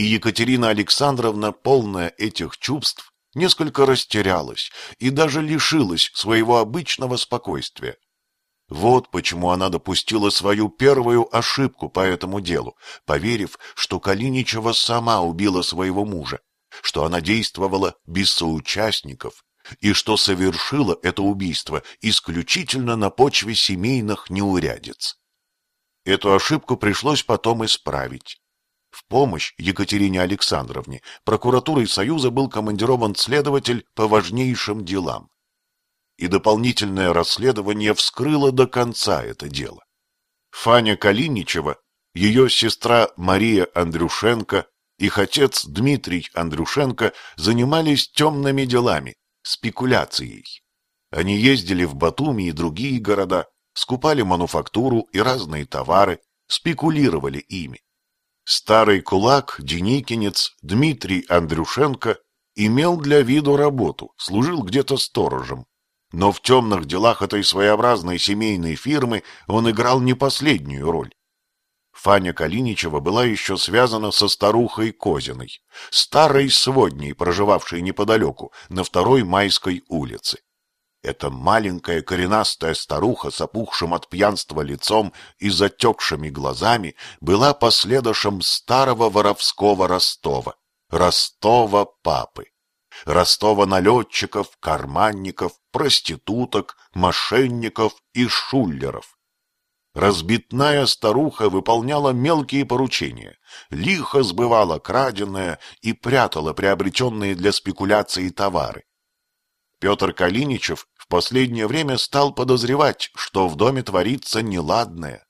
И Екатерина Александровна, полная этих чувств, несколько растерялась и даже лишилась своего обычного спокойствия. Вот почему она допустила свою первую ошибку по этому делу, поверив, что Калиничева сама убила своего мужа, что она действовала без соучастников и что совершила это убийство исключительно на почве семейных неурядиц. Эту ошибку пришлось потом исправить. В помощь Екатерине Александровне прокуратурой Союза был командирован следователь по важнейшим делам. И дополнительное расследование вскрыло до конца это дело. Фаня Калиничева, ее сестра Мария Андрюшенко, их отец Дмитрий Андрюшенко занимались темными делами, спекуляцией. Они ездили в Батуми и другие города, скупали мануфактуру и разные товары, спекулировали ими. Старый кулак, деникинец Дмитрий Андрюшенко имел для виду работу, служил где-то сторожем. Но в темных делах этой своеобразной семейной фирмы он играл не последнюю роль. Фаня Калиничева была еще связана со старухой Козиной, старой сводней, проживавшей неподалеку, на второй Майской улице. Эта маленькая коренастая старуха с опухшим от пьянства лицом и затекшими глазами была последующим старого воровского Ростова, Ростова папы. Ростова налетчиков, карманников, проституток, мошенников и шуллеров. Разбитная старуха выполняла мелкие поручения, лихо сбывала краденое и прятала приобретенные для спекуляции товары. Петр Калиничев в последнее время стал подозревать, что в доме творится неладное.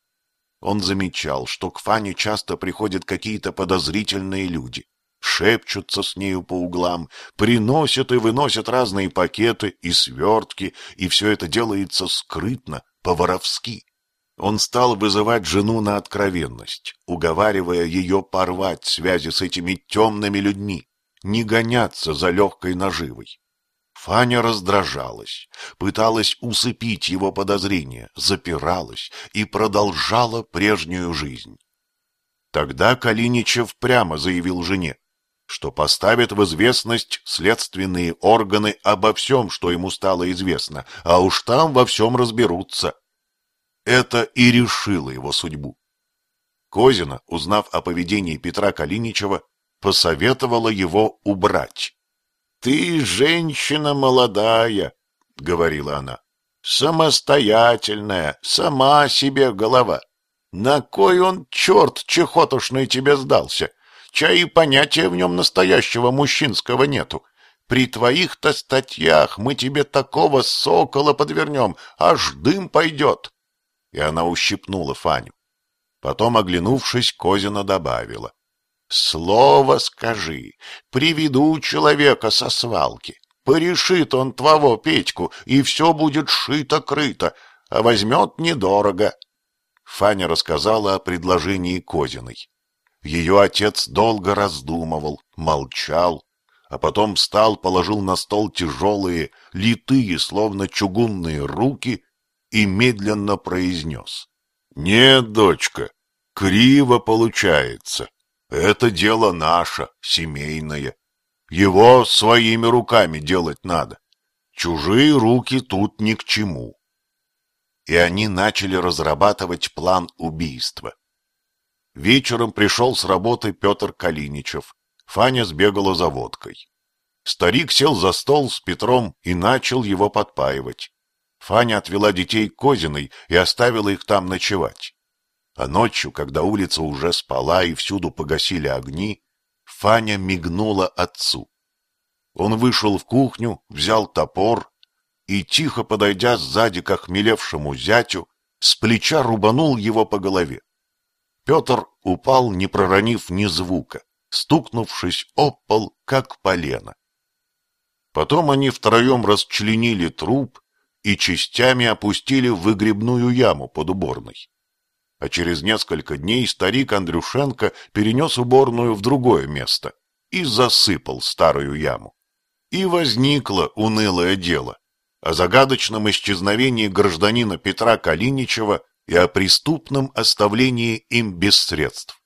Он замечал, что к Фане часто приходят какие-то подозрительные люди, шепчутся с нею по углам, приносят и выносят разные пакеты и свертки, и все это делается скрытно, по-воровски. Он стал вызывать жену на откровенность, уговаривая ее порвать связи с этими темными людьми, не гоняться за легкой наживой. Фаня раздражалась, пыталась усыпить его подозрения, запиралась и продолжала прежнюю жизнь. Тогда Калиничев прямо заявил жене, что поставит в известность следственные органы обо всем, что ему стало известно, а уж там во всем разберутся. Это и решило его судьбу. Козина, узнав о поведении Петра Калиничева, посоветовала его убрать. «Ты женщина молодая», — говорила она, — «самостоятельная, сама себе голова. На кой он, черт чехотошный, тебе сдался? Чай и понятия в нем настоящего мужчинского нету. При твоих-то статьях мы тебе такого сокола подвернем, аж дым пойдет». И она ущипнула Фаню. Потом, оглянувшись, Козина добавила. Слово скажи, приведу человека со свалки. Порешит он твоего Петьку, и все будет шито-крыто, а возьмет недорого. Фаня рассказала о предложении Козиной. Ее отец долго раздумывал, молчал, а потом встал, положил на стол тяжелые, литые, словно чугунные руки и медленно произнес. — Нет, дочка, криво получается. Это дело наше, семейное. Его своими руками делать надо. Чужие руки тут ни к чему. И они начали разрабатывать план убийства. Вечером пришел с работы Петр Калиничев. Фаня сбегала за водкой. Старик сел за стол с Петром и начал его подпаивать. Фаня отвела детей к Козиной и оставила их там ночевать. А ночью, когда улица уже спала и всюду погасили огни, Фаня мигнула отцу. Он вышел в кухню, взял топор и, тихо подойдя сзади к охмелевшему зятю, с плеча рубанул его по голове. Петр упал, не проронив ни звука, стукнувшись об пол, как полено. Потом они втроем расчленили труп и частями опустили в выгребную яму под уборной а через несколько дней старик Андрюшенко перенес уборную в другое место и засыпал старую яму. И возникло унылое дело о загадочном исчезновении гражданина Петра Калиничева и о преступном оставлении им без средств.